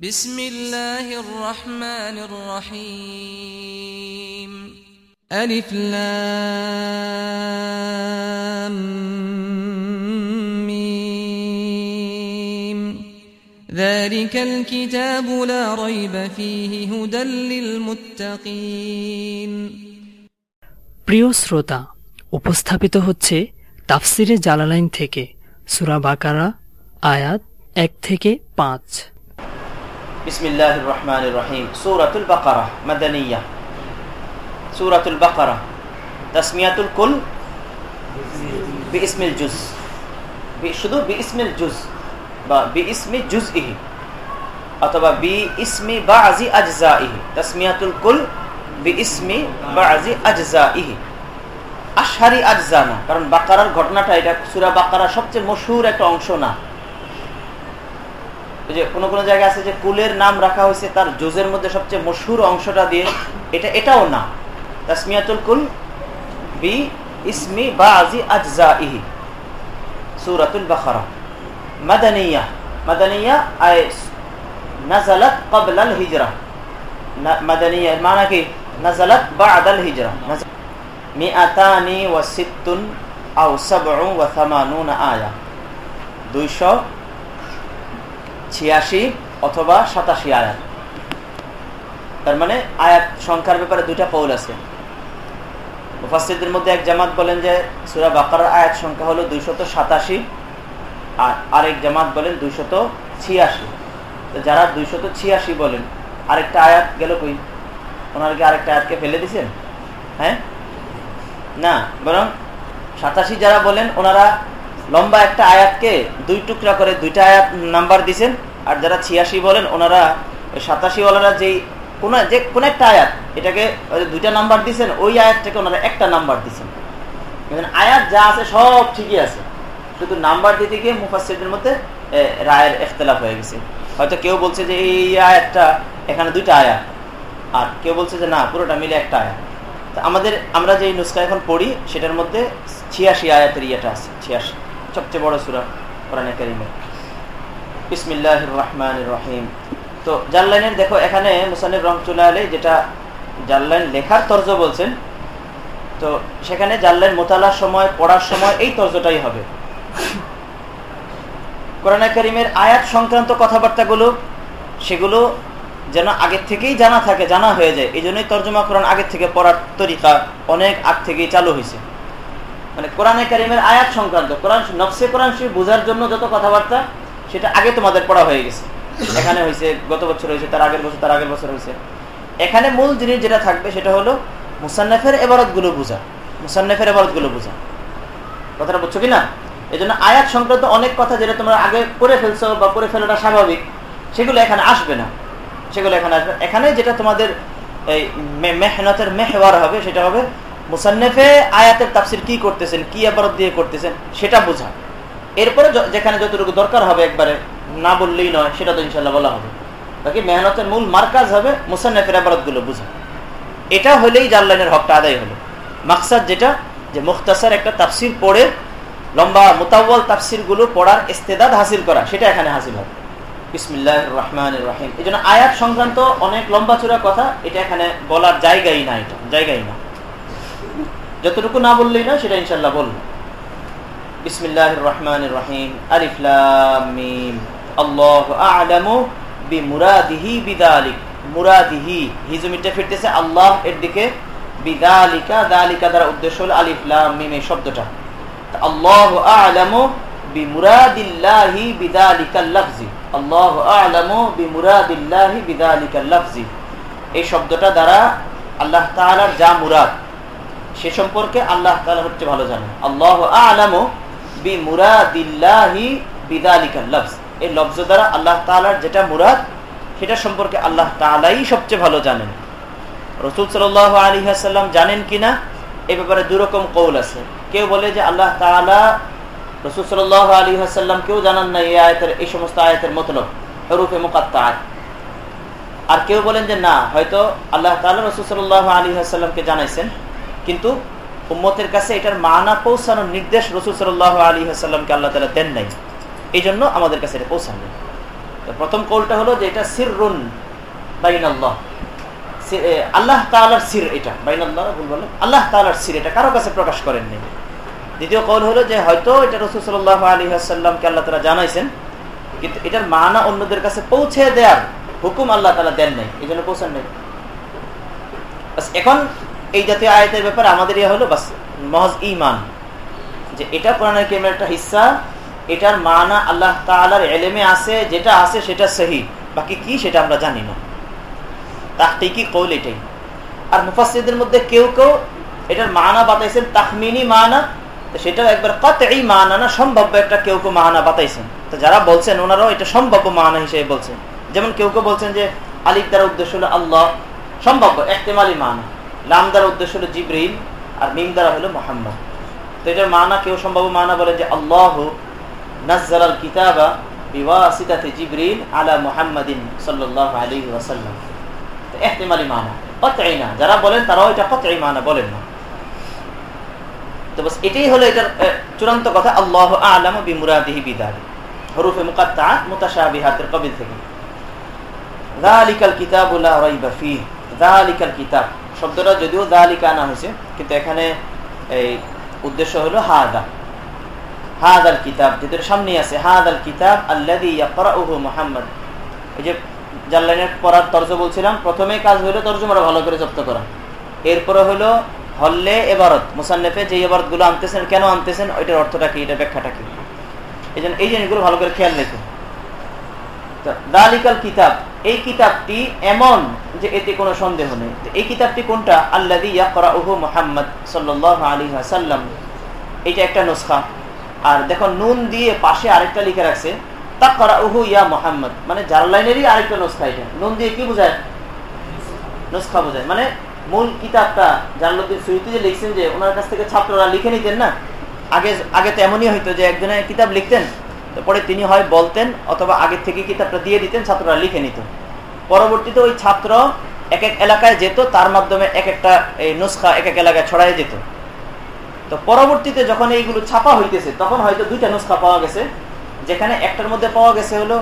بسم الله الرحمن الرحيم ألف لام ميم ذلك الكتاب لا ريب فيه هدى للمتقين প্রিয় শ্রোতা উপস্থাপিত হচ্ছে তাফসিরে জালালাইন থেকে সুরা বাকারা আয়াত এক থেকে পাঁচ শুধু জুজ বা জুজ ইহি অথবা বি বা আজি আজজা ইহি কুল বি বা আজি আজজা ইহি না কারণ ঘটনাটা এটা, সুরা বাকারা সবচেয়ে মশহুর একটা অংশ না। যে কোনো কোনো জায়গায় আছে যে কুলের নাম রাখা হয়েছে, তার জোজের মধ্যে সবচেয়ে মশহুর অংশটা দিয়ে, এটা, এটাও না। তাসমিয়াতুল কুল বি ইসমি বা আজি আজজা ইহি সুরাতুল বাখারা। মাদানিয়া। মাদানিয়া আয় নাজালাত কবলাল হিজরা। মাদানিয়া মানা কি? নাজালাত বাদাল হিজরা। মিআতানি ওয়া সিত্তুন আও সাবউ ওয়া থামানুনা আয়া। 200 ছিয়াশি অথবা সাতাশি আয়াত। তার মানে আয়াত সংখ্যার ব্যাপারে দুইটা পৌল আছে। মুফাসিদের মধ্যে এক জামাত বলেন যে সুরা বাকার আয়াত সংখ্যা হলো দুইশত সাতাশি আর আরেক জামাত বলেন দুইশত ছিয়াশি। যারা দুইশত ছিয়াশি বলেন, আরেকটা আয়াত গেল কই? ওনার কি আরেকটা আয়াতকে ফেলে দিছেন হ্যাঁ? না, বরং সাতাশি যারা বলেন, ওনারা লম্বা একটা আয়াতকে দুই টুকরা করে দুইটা আয়াত নাম্বার দিছেন। আর যারা ছিয়াশি বলেন, ওনারা, সাতাশি ওনারা যেই কোন, যে কোন একটা আয়াত, এটাকে দুইটা নাম্বার দিছেন, ওই আয়াতটাকে ওনারা একটা নাম্বার দিচ্ছেন আয়াত যা আছে সব ঠিকই আছে। শুধু নাম্বার দিতে গিয়ে মুফাসিদের মধ্যে রায়ের এখতলাফ হয়ে গেছে। হয়তো কেউ বলছে যে এই আয়াতটা এখানে দুইটা আয়াত, আর কেউ বলছে যে না, পুরোটা মিলে একটা আয়াত। আমাদের, আমরা যে নুস্কা এখন পড়ি, সেটার মধ্যে ছিয়াশি আয়াতের ইয়েটা আছে, ছিয়াশি। সবচেয়ে বড় সুরা কোরআনে কারিমে। বিসমিল্লাহ রহমান রহিম। তো জাল্লাইনের, দেখো এখানে মুসানির রহমতুল্লাহ আলী যেটা জাল্লাইন লেখার তর্জ বলছেন, তো সেখানে জাল্লাইন মোতালার সময়, পড়ার সময় এই তর্জটাই হবে। কোরআনে কারিমের আয়াত সংক্রান্ত কথাবার্তাগুলো, সেগুলো যেন আগের থেকেই জানা থাকে, জানা হয়ে যায়, এই জন্যই তর্জমা কোরআন আগের থেকে পড়ার তরিকা অনেক আগ থেকেই চালু হয়েছে। মানে কোরআনে কারিমের আয়াত সংক্রান্ত, কোরআন নকশে কোরআন শরীফ বোঝার জন্য যত কথাবার্তা, সেটা আগে তোমাদের পড়া হয়ে গেছে। এখানে হয়েছে গত বছর হয়েছে তার আগের বছর, তার আগের বছর হয়েছে এখানে মূল জিনিস যেটা থাকবে, সেটা হলো মুসান্নাফের এবারতগুলো বোঝা, মুসান্নাফের এবারতগুলো বোঝা। কথাটা বুঝছ কি না এই জন্য আয়াত সংক্রান্ত অনেক কথা যেটা তোমরা আগে করে ফেলছো বা করে ফেলাটা স্বাভাবিক, সেগুলো এখানে আসবে না। সেগুলো এখানে আসবে। এখানে যেটা তোমাদের এই মেহনতের মেহওয়ার হবে, সেটা হবে মুসান্নেফে আয়াতের তাফসির কি করতেছেন, কি আবারত দিয়ে করতেছেন, সেটা বোঝা। এরপরে যেখানে যতটুকু দরকার হবে একবারে, না বললেই নয়, সেটা তো ইনশাল্লাহ বলা হবে। বাকি মেহনতের মূল মার্কাজ হবে মুসান্নেফের আবারতগুলো বোঝা। এটা হলেই জাল্লাইনের হকটা আদায় হলো। মাকসাদ যেটা, যে মুখতাসার একটা তাফসির পড়ে, লম্বা মোতাবল তাফসিরগুলো পড়ার ইস্তেদাদ হাসিল করা, সেটা এখানে হাসিল হবে। বিসমিল্লাহ রহমান রহিম। এই জন্য আয়াত সংক্রান্ত অনেক লম্বা চূড়া কথা, এটা এখানে বলার জায়গাই না এটা, জায়গাই না। যতটুকু না বললেই না সেটা ইনশাল্লাহ বলব। বিসমিল্লাহ রহমান রহিম। আলিফলামিম আল্লাহ আলামু বি মুরাদিহি বিদালিক। মুরাদিহি, হিজুমিটা ফিরতেছে আল্লাহ এর দিকে। বিদালিকা, দালিকা দ্বারা উদ্দেশ্য হলো আলিফলাম মিম এই শব্দটা। আল্লাহ আলামু বি মুরাদিল্লাহি বিদালিকাল লাফজি। আল্লাহ আলামু বি মুরাদিল্লাহি বিদালিকাল লাফজি। এই শব্দটা দ্বারা আল্লাহ তাআলার যা মুরাদ সে সম্পর্কে আল্লাহ তালা হচ্ছে ভালো জানেন। আল্লাহ আলামু বি মুরাদিল্লাহি বিদালিকাল লাফজ। এই লফজ দ্বারা আল্লাহ তাআলার যেটা মুরাদ, সেটা সম্পর্কে আল্লাহ তাআলাই সবচেয়ে ভালো জানেন। রসুল সাল্লাল্লাহু আলাইহি ওয়াসাল্লাম জানেন কিনা? এই ব্যাপারে দুরকম কৌল আছে। কেউ বলে যে আল্লাহ তাআলা রসুল সাল্লাহ আলী হাসাল্লাম কেউ জানান না এই আয়তের, এই সমস্ত আয়তের মতলব, হরুফে মুকাত্তা আর কেউ বলেন যে না, হয়তো আল্লাহ তালা রসুল সাল্লাহ আলী হাসাল্লামকে জানাইছেন। কিন্তু উম্মতের কাছে এটার মানা পৌঁছানোর নির্দেশ রসুল সাল্লাহ আলী হাসাল্লামকে আল্লাহ তালা দেন নাই। এই জন্য আমাদের কাছে এটা পৌঁছান প্রথম কৌলটা হলো যে এটা সিররুন বাইন আল্লাহ আল্লাহ তালার সির এটা। বাইন আল্লাহ ভুল বললাম। আল্লাহ তালার সির এটা। কারও কাছে প্রকাশ করেননি দ্বিতীয় কৌল হলো যে হয়তো এটা রসুল সাল্লাহ আলী আসাল্লামকে আল্লাহ তালা জানাইছেন, কিন্তু এটার মানা অন্যদের কাছে পৌঁছে দেওয়ার হুকুম আল্লাহ তালা দেন নাই। এই জন্য পৌঁছান নাই। এখন এই জাতীয় আয়তের ব্যাপারে আমাদের ইয়ে হলো বাস, মহজ ইমান যে এটা কোরআনের কেমের একটা হিস্সা এটার মানা আল্লাহ তালার এলেমে আছে, যেটা আছে সেটা সহি। বাকি কি সেটা আমরা জানি না। কৌল এটাই। আর মুফাসিদের মধ্যে কেউ কেউ এটার মানা বাতাইছেন মানা সেটাও একবার কত এই মানা না সম্ভাব্য একটা কেউ কেউ মানা বাতাইছেন। তো যারা বলছেন, ওনারাও এটা সম্ভাব্য মানা হিসেবে বলছেন। যেমন কেউ কেউ বলছেন যে আলিফ দ্বারা উদ্দেশ্য হলো আল্লাহ, সম্ভাব্য একতেমালি মানা। লাম দ্বারা উদ্দেশ্য হলো জিব্রিল আর মিম দ্বারা হলো মোহাম্মদ। তো এটার মানা কেউ সম্ভাব্য মানা বলেন যে আল্লাহ নাজ্জাল আল কিতাবা বিওয়াসিতাতে জিব্রিল আলা মুহাম্মাদিন সাল্লাল্লাহু আলাইহি ওয়াসাল্লাম। তো ইহতিমালি মানা, কতই না। যারা বলেন তারাও এটা কতই মানা বলেন না। তো বাস এটাই হলো এটার চূড়ান্ত কথা, আল্লাহ আলাম বিমুরাদিহি বিদারি হরুফে মুকাত্তা মুতাশাবিহাতের কবিল থেকে। যালিকাল কিতাবু লা রাইবা ফিহ, যালিকাল কিতাব। শব্দটা যদিও যালিকা আনা হয়েছে, কিন্তু এখানে এই উদ্দেশ্য হলো হাদা। হাদাল কিতাব যেটার সামনে আছে, হাদাল কিতাব ইয়াকরাউহু মুহাম্মদ। এই যে জাল্লানের পড়ার তর্জ বলছিলাম, প্রথমে কাজ হলো তর্জমাটা ভালো করে জব্দ করা। এরপরে হলো হল্লে এবারত, মুসান্নেফে যে এবারতগুলো আনতেছেন, কেন আনতেছেন, ওইটার অর্থটা কি এটা ব্যাখ্যাটা কি? এই জন্য এই জিনিসগুলো ভালো করে খেয়াল রেখে। দালিকাল কিতাব। এই কিতাবটি এমন যে এতে কোনো সন্দেহ নেই। এই কিতাবটি কোনটা? আল্লাদি ইয়াকরাউহু মুহাম্মদ সাল্লাল্লাহু আলাইহি ওয়াসাল্লাম। এটা একটা নুসখা। আর দেখো, নুন দিয়ে পাশে আরেকটা লিখে রাখছে তা তাকরাউহু ইয়া মুহাম্মদ। মানে যার লাইনেরই আরেকটা নুসখা এটা। নুন দিয়ে কি বোঝায়? নুসখা বোঝায়। মানে মূল কিতাবটা জানলুদ্দিন সুইতি যে লিখছেন যে, ওনার কাছ থেকে ছাত্ররা লিখে নিতেন না? আগে আগে তো এমনই হইতো যে একজনের কিতাব লিখতেন পরে তিনি হয় বলতেন অথবা আগে থেকে কিতাবটা দিয়ে দিতেন, ছাত্ররা লিখে নিত। পরবর্তীতে ওই ছাত্র এক এক এলাকায় যেত, তার মাধ্যমে এক একটা এই নুসখা এক এক এলাকায় ছড়াই যেত। তো পরবর্তীতে যখন এইগুলো ছাপা হইতেছে, তখন হয়তো দুইটা নুসখা পাওয়া গেছে। যেখানে একটার মধ্যে পাওয়া গেছে হলো,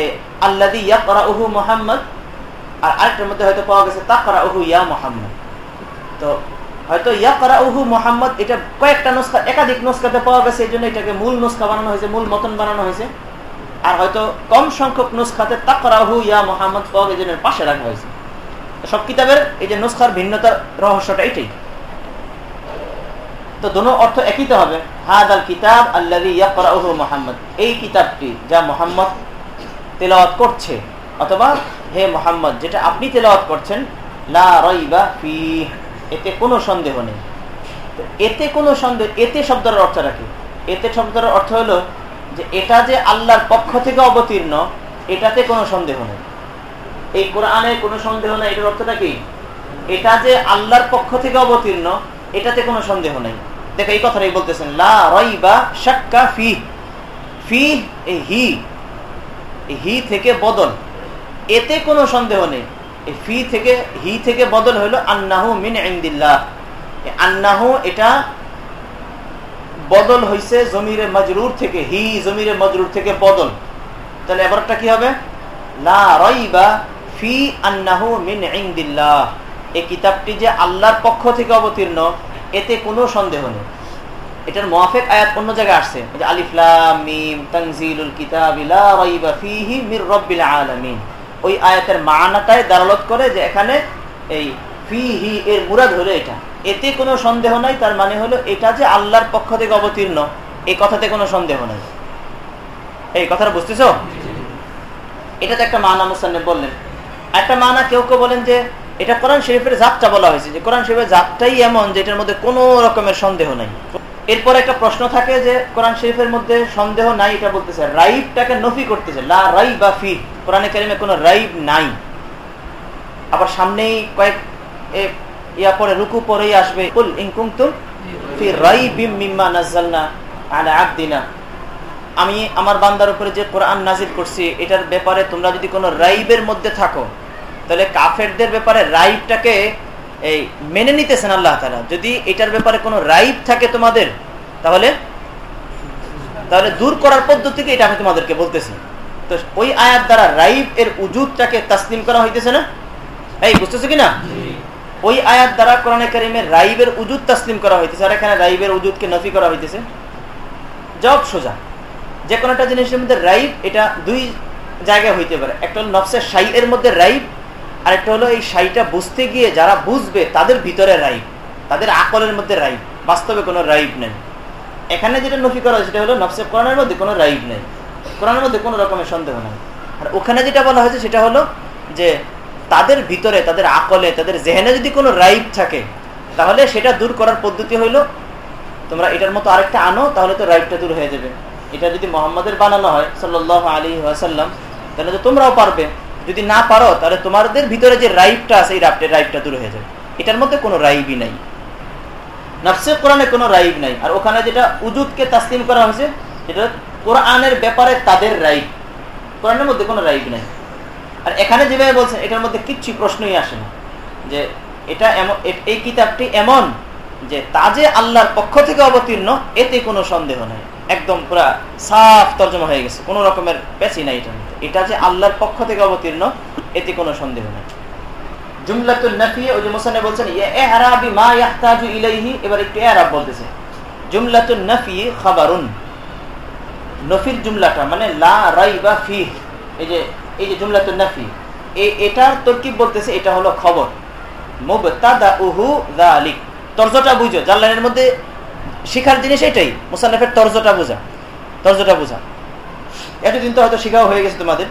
এই আল্লাদি ইয়া করা উহু মোহাম্মদ, আর আরেকটার মধ্যে হয়তো পাওয়া গেছে তা করা উহু ইয়া মোহাম্মদ। তো হয়তো ইয়া করা উহু মোহাম্মদ, এটা কয়েকটা নুসখা, একাধিক নুসখাতে পাওয়া গেছে, এই জন্য এটাকে মূল নুসখা বানানো হয়েছে, মূল মতন বানানো হয়েছে। আর হয়তো কম সংখ্যক নুসখাতে তা করা উহু ইয়া মোহাম্মদ পাওয়া গেছে পাশে রাখা হয়েছে। সব কিতাবের এই যে নুসখার ভিন্নতার রহস্যটা এটাই। তো দোনো অর্থ একই তো হবে। হাদ আল কিতাব আল্লাহ মোহাম্মদ, এই কিতাবটি যা মোহাম্মদ তেলাওয়াত করছে, অথবা হে মোহাম্মদ, যেটা আপনি তেলাওয়াত করছেন, লা রইবা ফি এতে কোনো সন্দেহ নেই। এতে কোনো সন্দেহ, এতে শব্দের অর্থটা কি এতে শব্দের অর্থ হলো যে এটা যে আল্লাহর পক্ষ থেকে অবতীর্ণ, এটাতে কোনো সন্দেহ নেই। এই কোরআনে কোনো সন্দেহ নেই, এটার অর্থটা কি? এটা যে আল্লাহর পক্ষ থেকে অবতীর্ণ, এটাতে কোনো সন্দেহ নেই। দেখো, এই কথাটাই বলতেছেন, লা ফি ফি হি হি থেকে বদল। এতে কোনো সন্দেহ নেই। ফি থেকে, হি থেকে বদল হলো আন্নাহু মিন ইন্দিল্লাহ। আন্নাহু এটা বদল হইছে জমিরে মজরুর থেকে, হি জমিরে মজরুর থেকে বদল। তাহলে এবারটা কি হবে? লা ফি আন্নাহু মিন এই কিতাবটি যে আল্লাহর পক্ষ থেকে অবতীর্ণ, এতে কোনো সন্দেহ নেই। এটার মোয়াফেক আয়াত অন্য জায়গায় আসছে। আলিফলাম মিম তানজিলুল কিতাবিলা রাইবা ফিহি মির রব্বিল আলামিন। ওই আয়াতের মানাটাই দারালত করে যে এখানে এই ফিহি এর মুরাদ হলো এটা। এতে কোনো সন্দেহ নাই, তার মানে হলো এটা যে আল্লাহর পক্ষ থেকে অবতীর্ণ, এই কথাতে কোনো সন্দেহ নাই। এই কথাটা বুঝতেছ? এটাতে একটা মানা মুসান্নে বললেন। একটা মানা কেউ কেউ বলেন যে এটা কোরআন শরীফের জাতটা বলা হয়েছে, যে কোরআন শরীফের জাতটাই এমন যে এটার মধ্যে কোনো রকমের সন্দেহ নাই। এরপর একটা প্রশ্ন থাকে যে কোরআন শরীফের মধ্যে সন্দেহ নাই, এটা বলতেছে, রাইবটাকে নফি করতেছে, লা রাই বা ফি, কোরআনে কারিমে কোনো রাইব নাই। আবার সামনেই কয়েক ইয়া পরে, রুকু পরেই আসবে, কুল ইনকুমতুম ফি রাইবিম মিম্মা নাযালনা আলা আবদিনা। আমি আমার বান্দার উপরে যে কোরআন নাজিল করছি, এটার ব্যাপারে তোমরা যদি কোনো রাইবের মধ্যে থাকো, তাহলে কাফেরদের ব্যাপারে রাইবটাকে এই মেনে নিতেছেন আল্লাহ তালা যদি এটার ব্যাপারে কোনো রাইব থাকে তোমাদের তাহলে তাহলে দূর করার পদ্ধতিকে এটা আমি তোমাদেরকে বলতেছি। তো ওই আয়াত দ্বারা রাইব এর উজুদটাকে তাসলিম করা হইতেছে না? এই বুঝতেছো কি না ওই আয়াত দ্বারা কোরআনে কারিমের রাইবের উজুদ তাসলিম করা হইতেছে। আর এখানে রাইবের উজুদকে নফি করা হইতেছে। জব সোজা। যে কোনো একটা জিনিসের মধ্যে রাইব এটা দুই জায়গায় হইতে পারে। একটা হলো নফসের সাই এর মধ্যে রাইব আর একটা হলো এই সাইটা বুঝতে গিয়ে যারা বুঝবে, তাদের ভিতরে রাইব। তাদের আকলের মধ্যে রাইব। বাস্তবে কোনো রাইব নেই। এখানে যেটা নফি করা হয় সেটা হলো নফসে কোরআনের মধ্যে কোনো রাইব নেই। কোরআনের মধ্যে কোনো রকমের সন্দেহ নেই। আর ওখানে যেটা বলা হয়েছে, সেটা হলো যে তাদের ভিতরে, তাদের আকলে, তাদের জেহেনে যদি কোনো রাইব থাকে, তাহলে সেটা দূর করার পদ্ধতি হইল, তোমরা এটার মতো আরেকটা আনো, তাহলে তো রাইবটা দূর হয়ে যাবে। এটা যদি মোহাম্মদের বানানো হয় সাল্লাহ আলী ওয়াসাল্লাম, তাহলে তো তোমরাও পারবে। যদি না পারো, তাহলে তোমাদের ভিতরে যে রাইবটা আছে, এই রাইবটা রাইবটা দূর হয়ে যাবে। এটার মধ্যে কোনো রাইবই নাই। নফসে কোরআনে কোনো রাইব নাই। আর ওখানে যেটা উজুদকে তাসলিম করা হয়েছে এটা কোরআনের ব্যাপারে তাদের রাইব। কোরআনের মধ্যে কোনো রাইব নাই। আর এখানে যেভাবে বলছেন এটার মধ্যে কিচ্ছু প্রশ্নই আসে না। যে এটা এমন এই কিতাবটি এমন যে তা যে আল্লাহর পক্ষ থেকে অবতীর্ণ, এতে কোনো সন্দেহ নাই। একদম পুরা সাফ তর্জমা হয়ে গেছে। কোনো রকমের পেছি নাই মধ্যে। এটা যে আল্লাহর পক্ষ থেকে অবতীর্ণ, এতে কোনো সন্দেহ নাই। জুমলাতুল জুমলাটা মানে এই যে এই যে নাফি বলতেছে, এটা হলো খবর। মধ্যে শিখার জিনিস এটাই, মুসান্নাফের তর্জটা বোঝা তর্জটা বোঝা। এতদিন তো হয়তো শিখাও হয়ে গেছে তোমাদের।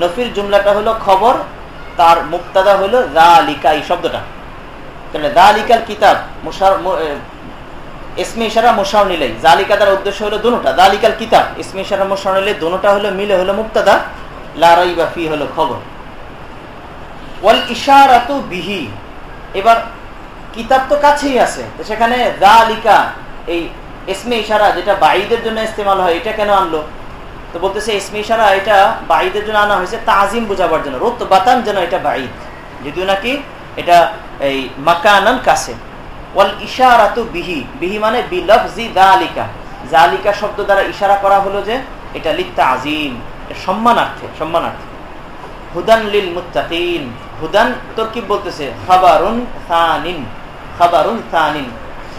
নফির জুমলাটা হলো খবর, তার হলো এই শব্দটা। কিতাব, মুশার নিলাই জালিকা তার উদ্দেশ্য হলো যালিকাল কিতাব মুশার নিলে দুটোটা হলো মিলে হলো মুক্তাদা লা রাইবা ফি হলো খবর। ওয়াল ইশারাতু বিহি। এবার কিতাব তো কাছেই আছে সেখানে যালিকা এই ইসমে ইশারা যেটা বাইদের জন্য ইস্তেমাল হয়, এটা কেন আনলো? তো বলতেছে, ইসমে ইশারা এটা বাইদের জন্য আনা হয়েছে তাজিম বোঝাবার জন্য রোত বাতান যেন এটা বাইদ যদিও নাকি এটা এই মাকানান কাছে ওয়াল ইশারাতু বিহি বিহি মানে বিলফজি জালিকা জালিকা শব্দ দ্বারা ইশারা করা হলো যে এটা লিত্তা আজিম সম্মানার্থে সম্মানার্থে। হুদান লিল মুত্তাকিন, হুদান তোর কি বলতেছে, খাবারুন সানিন খাবারুন সানিন।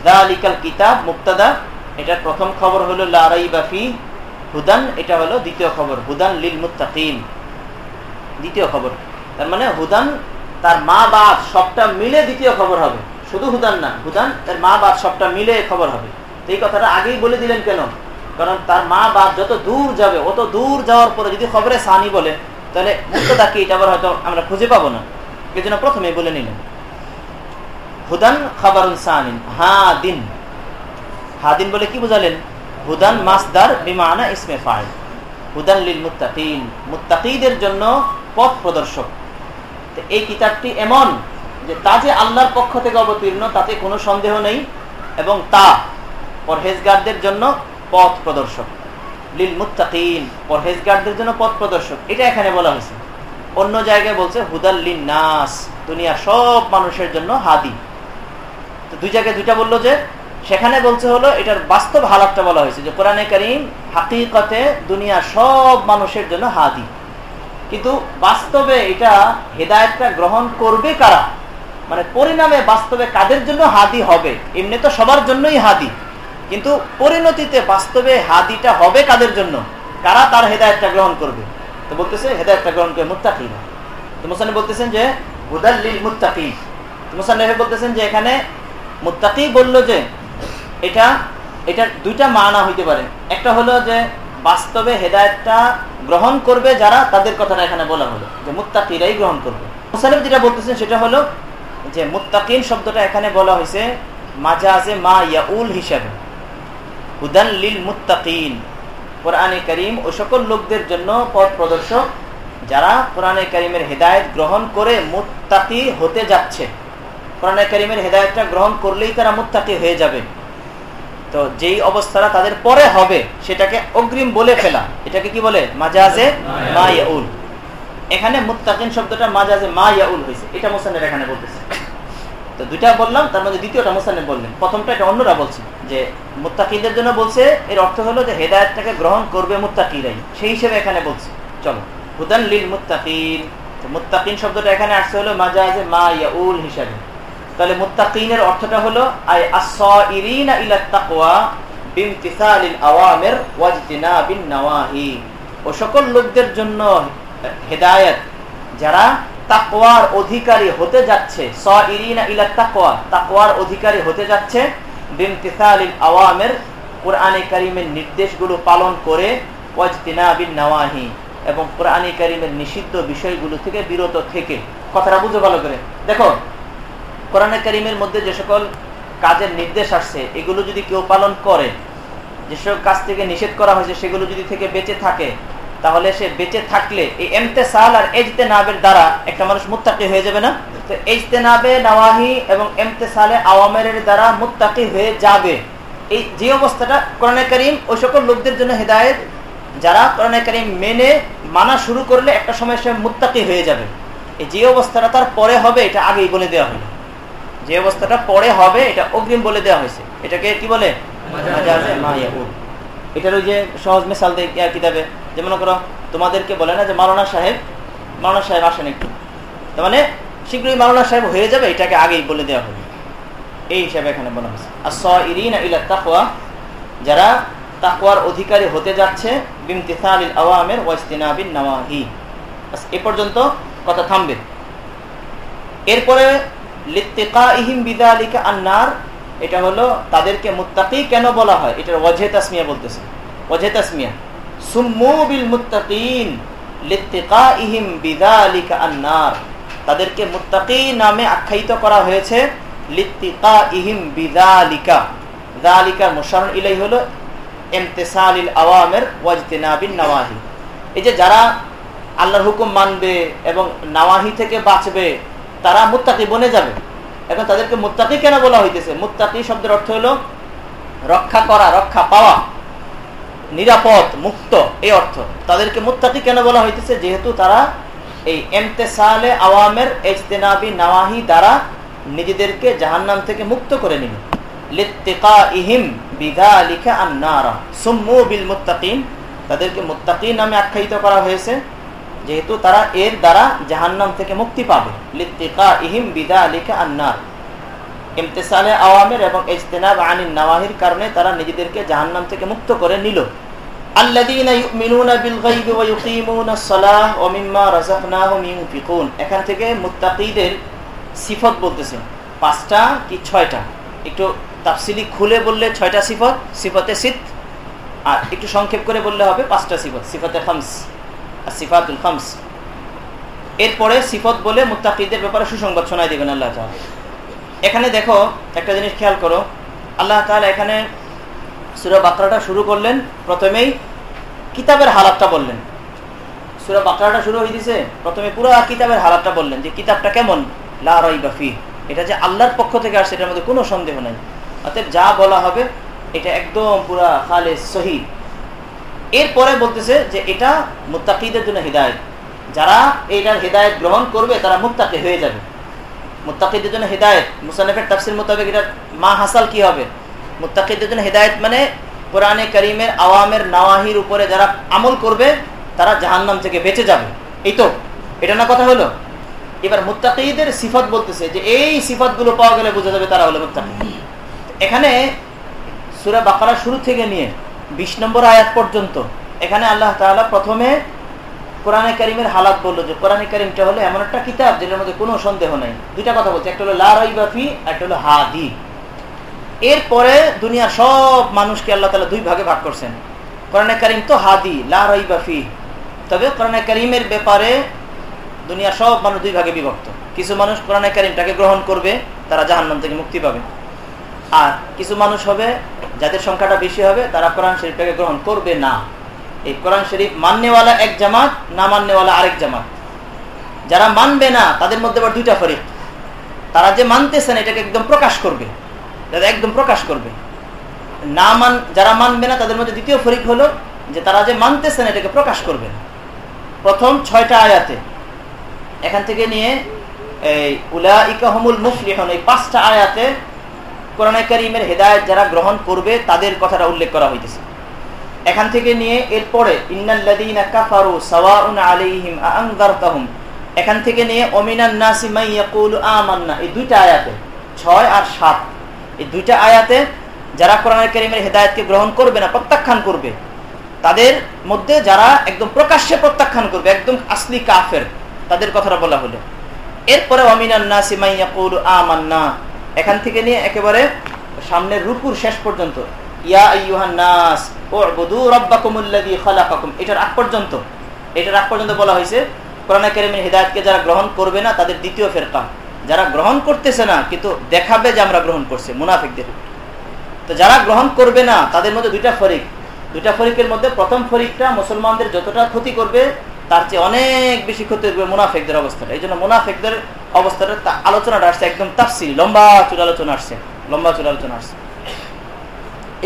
জালিকাল কিতাব মুক্তাদা, এটার প্রথম খবর হলো লারাই বাফি হুদান, এটা হলো দ্বিতীয় খবর, হুদান লিল মুত্তাকিন। দ্বিতীয় খবর। তার মানে হুদান তার মা বাপ সবটা মিলে দ্বিতীয় খবর হবে। শুধু হুদান না, হুদান তার মা বাপ সবটা মিলে খবর হবে। এই কথাটা আগেই বলে দিলেন কেন? কারণ তার মা বাপ যত দূর যাবে, অত দূর যাওয়ার পরে যদি খবরে সানি বলে, তাহলে মুক্তদা কি এটা আবার হয়তো আমরা খুঁজে পাবো না। এই জন্য প্রথমে বলে নিলেন। হুদান খাবারুন সানিন হা দিন হাদিন বলে কি বুঝালেন? হুদান মাসদার বিমানা ইসমে ফাইল। হুদান লিল মুত্তাকিন। মুত্তাকিদের জন্য পথ প্রদর্শক। তো এই কিতাবটি এমন যে তা যে আল্লাহর পক্ষ থেকে অবতীর্ণ, তাতে কোনো সন্দেহ নেই, এবং তা পরহেজগারদের জন্য পথ প্রদর্শক। লিল মুত্তাকিন, পরহেজগারদের জন্য পথ প্রদর্শক। এটা এখানে বলা হয়েছে। অন্য জায়গায় বলছে হুদাল লিন নাস দুনিয়া সব মানুষের জন্য হাদি। দুই জায়গায় দুইটা বলল যে, সেখানে বলছে হলো, এটার বাস্তব হালাতটা বলা হয়েছে যে, কোরআনে করিম হাকিকতে দুনিয়া সব মানুষের জন্য হাদি। কিন্তু বাস্তবে এটা হেদায়তটা গ্রহণ করবে কারা? মানে পরিণামে বাস্তবে কাদের জন্য হাদি হবে? এমনি তো সবার জন্যই হাদি। কিন্তু পরিণতিতে বাস্তবে হাদিটা হবে কাদের জন্য? কারা তার হেদায়তটা গ্রহণ করবে? তো বলতেছে, হেদায়তটা গ্রহণ করে মুত্তাকিরা। তো মুসানি বলতেছেন যে হুদাল্লিল মুত্তাকি মুসানি বলতেছেন যে, এখানে মুত্তাকি বলল যে, এটা এটা দুইটা মানা হইতে পারে। একটা হলো যে, বাস্তবে হেদায়তটা গ্রহণ করবে যারা, তাদের কথাটা এখানে বলা হলো, যে মুত্তাকিরাই গ্রহণ করবে। মুসালিম যেটা বলতেছেন সেটা হলো যে, মুত্তাকিন শব্দটা এখানে বলা হয়েছে, মাজাজে মা ইয়াউল হিসাবে। হুদান লিল মুত্তাকিন। কোরআনে করিম ও সকল লোকদের জন্য পথ প্রদর্শক, যারা কোরআনে করিমের হেদায়ত গ্রহণ করে মুত্তাকি হতে যাচ্ছে। কোরআনে করিমের হেদায়তটা গ্রহণ করলেই তারা মুত্তাকি হয়ে যাবে। তো যেই অবস্থাটা তাদের পরে হবে, সেটাকে অগ্রিম বলে ফেলা। এটাকে কি বলে? মাজাজে মা ইয়াউল এখানে মুত্তাকিন শব্দটা মাজাজে মা ইয়াউল হয়েছে। এটা মোসানের এখানে বলতেছে। তো দুইটা বললাম, তার মধ্যে দ্বিতীয়টা মুসান্নে বললেন। প্রথমটা এটা অন্যরা বলছে, যে মুত্তাকিদের জন্য বলছে, এর অর্থ হলো যে হেদায়তটাকে গ্রহণ করবে মুত্তাকিরাই। সেই হিসেবে এখানে বলছে। চলো, হুদান লিল মুত্তাকিন। মুত্তাকিন শব্দটা এখানে আসছে হলো মাজাজে মা ইয়াউল হিসাবে। তাহলে মুত্তাকিনের অর্থটা হলো ও সকল লোকদের জন্য যারা অধিকারী হতে যাচ্ছে, সইরিনা ইলা তাকওয়া, তাকওয়ার অধিকারী হতে যাচ্ছে কোরআনে কারিমের নির্দেশগুলো পালন করে ওয়াজতিনাবিন নাওয়াহি এবং কোরআনে কারিমের নিষিদ্ধ বিষয়গুলো থেকে বিরত থেকে। কথাটা বুঝে ভালো করে। দেখো কোরআনে কারিমের মধ্যে যে সকল কাজের নির্দেশ আসছে, এগুলো যদি কেউ পালন করে যেসব কাজ থেকে নিষেধ করা হয়েছে, সেগুলো যদি থেকে বেঁচে থাকে, তাহলে সে বেঁচে থাকলে এই এমতে সাল আর এজতে নাবের দ্বারা একটা মানুষ মুত্তাকি হয়ে যাবে না? তো এজতে নাবে নাওয়াহি এবং এমতে সালে আওয়ামের দ্বারা মুত্তাকি হয়ে যাবে। এই যে অবস্থাটা কোরআনে করিম, ওই সকল লোকদের জন্য হেদায়ত, যারা কোরআনে করিম মেনে মানা শুরু করলে একটা সময় সে মুত্তাকি হয়ে যাবে। এই যে অবস্থাটা তার পরে হবে, এটা আগেই বলে দেওয়া হলো। যে অবস্থাটা পরে হবে, এটা অগ্রিম বলে দেওয়া হয়েছে। এটাকে কি বলে? এটার ওই যে সহজ মিসাল দেয় কিতাবে যে মনে করো, তোমাদেরকে বলে না যে মালানা সাহেব মালানা সাহেব আসেন একটু। তার মানে শীঘ্রই মালানা সাহেব হয়ে যাবে, এটাকে আগেই বলে দেওয়া হবে। এই হিসাবে এখানে বলা হয়েছে। আর স ইরিন তাকুয়া যারা তাকুয়ার অধিকারী হতে যাচ্ছে, বিমতিসালিল আওয়ামের ওয়াস্তিনাবিন নাওয়াহি। এ পর্যন্ত কথা থামবে। এরপরে লিত্তিকা ইহিম বিদালিকা আন্নার, এটা হলো তাদেরকে মুত্তাকি কেন বলা হয়? এটার ওয়াজে তাসমিয়া বলতেছে। ওয়াজে তাসমিয়া। সুম্মু বিল মুত্তাকিন লিত্তিকা ইহিম বিদালিকা আন্নার। তাদেরকে মুত্তাকি নামে আখ্যায়িত করা হয়েছে লিত্তিকা ইহিম বিদালিকা। দালিকার মুশারণ ইলাই হলো এমতেসালিল আওয়ামের ওয়াজতিনাবিন নাওয়াহি। এই যে যারা আল্লাহর হুকুম মানবে এবং নাওয়াহি থেকে বাঁচবে তারা মুত্তাকি বনে যাবে। এখন তাদেরকে মুত্তাকি কেন বলা হইতেছে? মুত্তাকি শব্দের অর্থ হলো রক্ষা করা, রক্ষা পাওয়া, নিরাপদ, মুক্ত, এই অর্থ। তাদেরকে মুত্তাকি কেন বলা হইতেছে? যেহেতু তারা এই এমতেসালে আওয়ামের এজতেনাবি নাওয়াহি দ্বারা নিজেদেরকে জাহান্নাম থেকে মুক্ত করে সুম্মু বিল মুত্তাকিন। তাদেরকে মুত্তাকি নামে আখ্যায়িত করা হয়েছে। যেহেতু তারা এর দ্বারা জাহান্নাম থেকে মুক্তি পাবে। লিত্তিকা ইহিম বিদা লিখা আন্নার। ইমতেসালে আওয়ামের এবং ইজতেনাব আনিন নাওয়াহির কারণে তারা নিজেদেরকে জাহান্নাম থেকে মুক্ত করে নিল। এখান থেকে মুত্তাকিদের সিফত বলতেছে। পাঁচটা কি ছয়টা? একটু তাফসিলি খুলে বললে ছয়টা সিফত, সিফতে সিত, আর একটু সংক্ষেপ করে বললে হবে পাঁচটা সিফত, সিফতে খামস। সিফাতুল খামস। এরপরে সিফত বলে মুত্তাকিদের ব্যাপারে সুসংবাদ শোনাই দেবেন আল্লাহ তাহলে এখানে দেখো, একটা জিনিস খেয়াল করো। আল্লাহ তাহলে এখানে সুরা বাকরাটা শুরু করলেন, প্রথমেই কিতাবের হালাতটা বললেন। সুরা বাকরাটা শুরু হয়ে দিছে প্রথমে পুরো কিতাবের হালাতটা বললেন যে কিতাবটা কেমন? লা বাফি এটা যে আল্লাহর পক্ষ থেকে আসছে, এটার মধ্যে কোনো সন্দেহ নাই। অতএব যা বলা হবে, এটা একদম পুরা খালে সহি। এরপরে বলতেছে যে এটা মুত্তাকিদের জন্য হৃদায়ত। যারা এইটার হৃদায়ত গ্রহণ করবে, তারা মুত্তাকি হয়ে যাবে। মুত্তাকিদের জন্য হৃদায়ত। মুসানফের তাফসির মোতাবেক এটার মা হাসাল কি হবে? মুত্তাকিদের জন্য হৃদায়ত মানে কোরআনে করিমের আওয়ামের নাওয়াহির উপরে যারা আমল করবে, তারা জাহান্নাম থেকে বেঁচে যাবে। এই তো, এটা না কথা হলো? এবার মুত্তাকিদের সিফত বলতেছে যে এই সিফতগুলো পাওয়া গেলে বোঝা যাবে তারা হলো মুত্তাকি। এখানে সুরা বাকারা শুরু থেকে নিয়ে বিশ নম্বর আয়াত পর্যন্ত, এখানে আল্লাহ তাআলা প্রথমে কোরআনে করিমের হালাত বলল যে, কোরআনে করিমটা হলো এমন একটা কিতাব যেটার মধ্যে কোনো সন্দেহ নাই। দুইটা কথা বলছে, একটা হলো লাফি একটা হলো হাদি। এরপরে দুনিয়ার সব মানুষকে আল্লাহ তালা দুই ভাগে ভাগ করছেন। কোরআনে করিম তো হাদি লাফি তবে কোরআনে করিমের ব্যাপারে দুনিয়ার সব মানুষ দুই ভাগে বিভক্ত। কিছু মানুষ কোরআনে করিমটাকে গ্রহণ করবে, তারা জাহান্নাম থেকে মুক্তি পাবে। আর কিছু মানুষ হবে যাদের সংখ্যাটা বেশি হবে, তারা কোরআন শরীফটাকে গ্রহণ করবে না। এই কোরআন শরীফ মাননেওয়ালা এক জামাত, না মাননেওয়ালা আরেক জামাত। যারা মানবে না, তাদের মধ্যে আবার দুইটা ফরিক। তারা যে মানতেছেন, এটাকে একদম প্রকাশ করবে। তারা একদম প্রকাশ করবে। না মান, যারা মানবে না, তাদের মধ্যে দ্বিতীয় ফরিক হলো যে তারা যে মানতেছেন, এটাকে প্রকাশ করবে প্রথম ছয়টা আয়াতে। এখান থেকে নিয়ে এই উলা ইকাহমুল মুফলিহন, এই পাঁচটা আয়াতে কোরআন করিমের হেদায়ত যারা গ্রহণ করবে, তাদের কথাটা উল্লেখ করা হইতেছে। এখান থেকে নিয়ে এরপরে এখান থেকে নিয়ে অমিনান আমান্না। এই দুইটা আয়াতে 6 আর 7 এই দুইটা আয়াতে যারা কোরআন কারীমের হেদায়েতকে গ্রহণ করবে না, প্রত্যাখ্যান করবে, তাদের মধ্যে যারা একদম প্রকাশ্যে প্রত্যাখ্যান করবে, একদম আসলি কাফের, তাদের কথাটা বলা হলো। এরপরে অমিনান নাসি মাই আমান্না। এখান থেকে নিয়ে একেবারে সামনের রুকুর শেষ পর্যন্ত। ইয়া আইয়ুহান নাস, উবুদু রাব্বাকুমুল্লাযী খালাকাকুম। এটার আগ পর্যন্ত। এটার আগ পর্যন্ত বলা হয়েছে, কোরআন কারীমের হিদায়াতকে যারা গ্রহণ করবে না, তাদের দ্বিতীয় ফেরকা। যারা গ্রহণ করতেছে না, কিন্তু দেখাবে যে আমরা গ্রহণ করছি, মুনাফিকদের। তো যারা গ্রহণ করবে না, তাদের মধ্যে দুইটা ফরিক। দুইটা ফরিকের মধ্যে প্রথম ফরিকটা মুসলমানদের যতটা ক্ষতি করবে তার চেয়ে অনেক বেশি ক্ষতি করবে মুনাফেকদের অবস্থাটা। এই জন্য মুনাফেকদের অবস্থাটা আলোচনাটা আসছে একদম তাফসিল, লম্বা চুল আলোচনা আসছে, লম্বা চুল আলোচনা আসছে।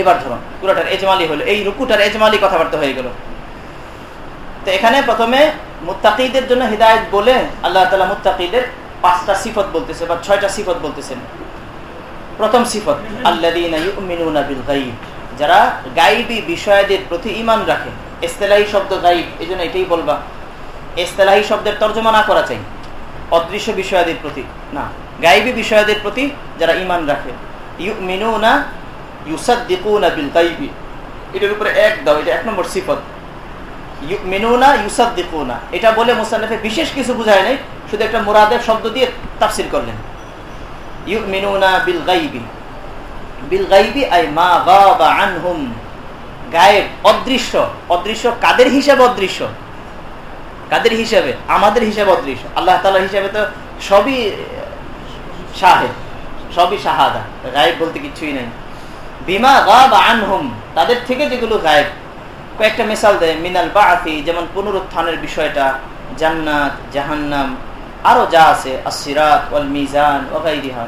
এবার ধরুন, পুরোটার এজমালি হলো, এই রুকুটার এজমালি কথাবার্তা হয়ে গেল। তো এখানে প্রথমে মুত্তাকিদের জন্য হৃদায়ত বলে আল্লাহ তালা মুত্তাকিদের পাঁচটা সিফত বলতেছে বা ছয়টা সিফত বলতেছেন। প্রথম সিফত আল্লাহ যারা গাইবি বিষয়াদের প্রতি ইমান রাখে এস্তেলাহি শব্দ গাইব এই জন্য এটাই বলবা। এস্তেলাহি শব্দের তর্জমা না করা চাই। অদৃশ্য বিষয়াদের প্রতি, না, গাইবি বিষয়াদের প্রতি যারা ইমান রাখে। ইউ মিনু না ইউসাদ্দিকুনা বিল গাইবি। এটার উপরে এক দাও, এটা এক নম্বর সিফত। মিনুনা ইউসাদ্দিকুনা। এটা বলে মুসান্নফে বিশেষ কিছু বুঝায় নাই, শুধু একটা মুরাদের শব্দ দিয়ে তাফসির করলেন। ইউ মিনুনা বিল গাইবি। বিল গাইবি আই মা গাবা আনহুম। গায়েব, অদৃশ্য অদৃশ্য কাদের হিসাবে অদৃশ্য? কাদের হিসাবে? আমাদের হিসাবে অদৃশ্য। আল্লাহ তালা হিসাবে তো সবই শাহেদ, সবই শাহাদা, গায়েব বলতে কিছুই নাই। বিমা গাব আনহুম, তাদের থেকে যেগুলো গায়েব। কয়েকটা মিসাল দেয়, মিনাল বাআতি যেমন পুনরুত্থানের বিষয়টা, জান্নাত, জাহান্নাম, আরও যা আছে আসিরাত ওয়াল মিজান ওগাইরিহা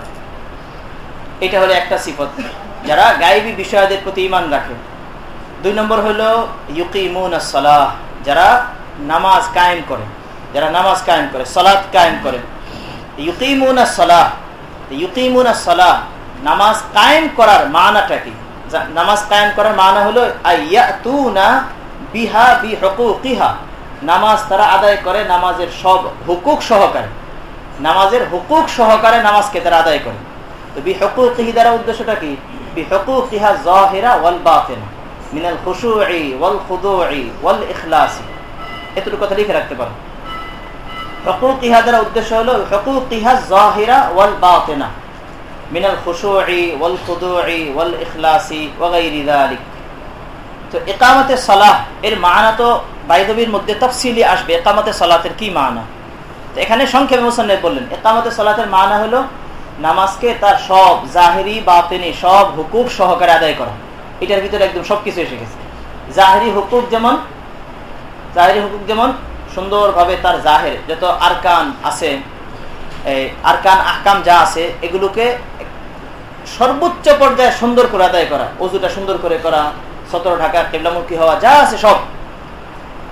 এটা হলো একটা সিফত। যারা গায়েবী বিষয়াদের প্রতি ইমান রাখে। দুই নম্বর হলো ইউকিমুন সালাহ, যারা নামাজ কায়েম করে। যারা নামাজ কায়েম করে সলাদ কায়েম করে। ইউকিমুন সালাহ। ইউকিমুন সালাহ। নামাজ কায়েম করার মানাটা কি? নামাজ কায়েম করার মানা হলো বিহা বি হকুকিহা নামাজ তারা আদায় করে নামাজের সব হুকুক সহকারে। নামাজের হুকুক সহকারে নামাজকে তারা আদায় করে। তো বি হকুকিহি দ্বারা উদ্দেশ্যটা কি? বি হকুকিহা জহেরা ওয়াল বাতেনা। মিনাল খুশুই ওয়াল খুদুই ওয়াল ইখলাসি। এতটুকু কথা লিখে রাখতে পারো। হকুকিহা দ্বারা উদ্দেশ্য হলো, হকুকিহা জহিরা ওয়াল বাতেনা, মিনাল খুশুই ওয়াল খুদুই ওয়াল ইখলাসি ওয়াগাইরি যালিক। তো একামতে সালাহ, এর মানা তো বাইদবির মধ্যে তফসিলি আসবে, একামতে সালাতের কি মানা? তো এখানে সংক্ষেপে মোসান্নেফ বললেন, একামতে সালাতের মানা হলো নামাজকে তার সব জাহেরি, বাতেনি, সব হুকুক সহকারে আদায় করা। এটার ভিতরে একদম সবকিছু এসে গেছে। জাহেরি হুকুক যেমন জাহেরি হুকুক যেমন সুন্দরভাবে তার জাহের যত আরকান আছে আরকান আহকাম যা আছে, এগুলোকে সর্বোচ্চ পর্যায়ে সুন্দর করে আদায় করা, অজুটা সুন্দর করে করা, সতর ঢাকা, কেবলামুখী হওয়া, যা আছে সব।